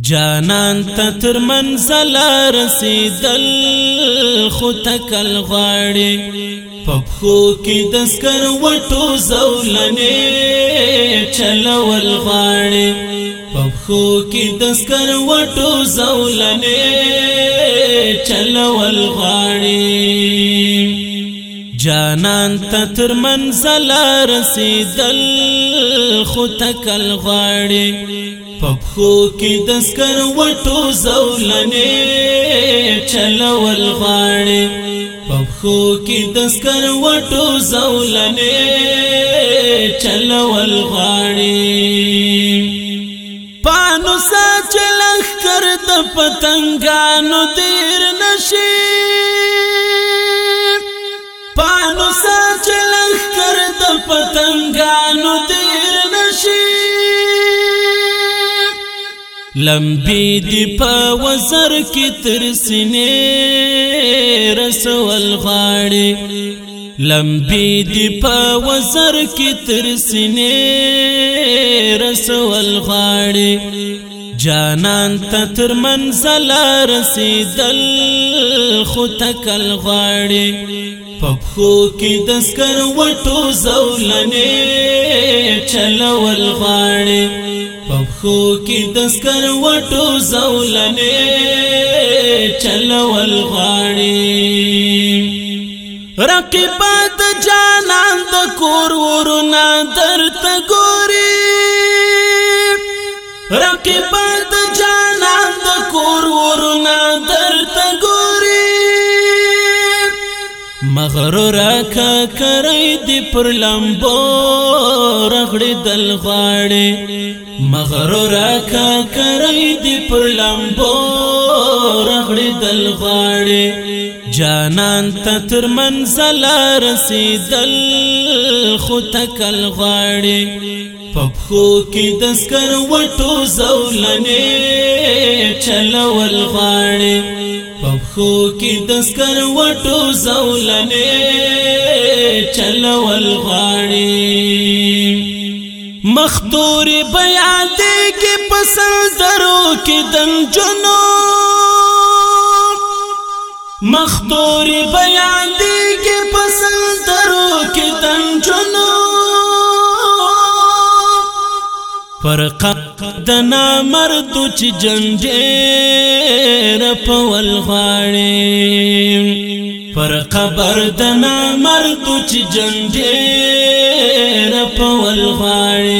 جانان ته تر منزل رسیدل خو تکل غاړي پپخو کې دسکر وټو زولنې چلول غاړي پپخو کې دسکر وټو زولنې چلول غاړي جانان ته تر منزل رسیدل خو تکل غاړي په خو کې دسکر وټو زولنې چلول غاړي په خو کې دسکر وټو زولنې چلول غاړي پانو سا چلخ کر د پتنګانو تیر نشي تنگانو تیر نشی لمبی دی پا وزر کی ترسنی رسول غاڑی لمبی دی پا وزر کی ترسنی رسول غاڑی جانان ته تر منزل رسیدل خو تکل غاړي پپخو کې دسکر وټو زولنې چلول غاړي پپخو کې دسکر وټو زولنې چلول غاړي رقیبات جانان د کور ورونه درته ګوري رقیبان د جانان د کور ورونه درته ګوري مغرور کا کرای دی پر لمبو رغړې دل غاړې مغرور کا کرای دی پر لمبو رغړې دل غاړې جانان ته تر منزل رسیدل خو تکل غاړې پپخو کې د سکر وټو زولنې چلول غاړې پپخو کې د سکر وټو زولنې چلول غاړې مختور بیا دې کې پسر درو کې دم جنو مختور بیا دې کې پسر درو کې دم جنو فرق د نامرد چې جنډېر په ولغاړې فرق بر د نامرد چې جنډېر په ولغاړې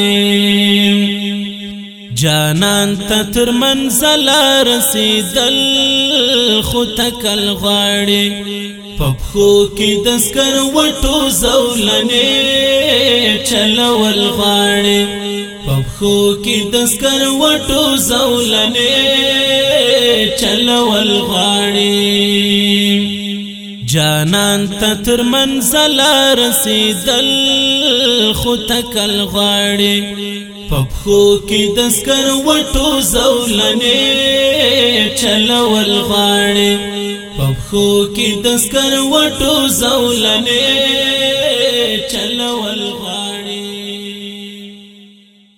جانان ته تر منزل رسیدل خو تکل غاړي پپخو کې دسکر وټو زولنې چلول غاړي پپخو کې دسکر وټو زولنې چلول غاړي جانان ته تر منزل رسیدل خو تکل غاړي پپخو کې د سکر وټو زولنې چلول غاړې پپخو کې د سکر وټو زولنې چلول غاړې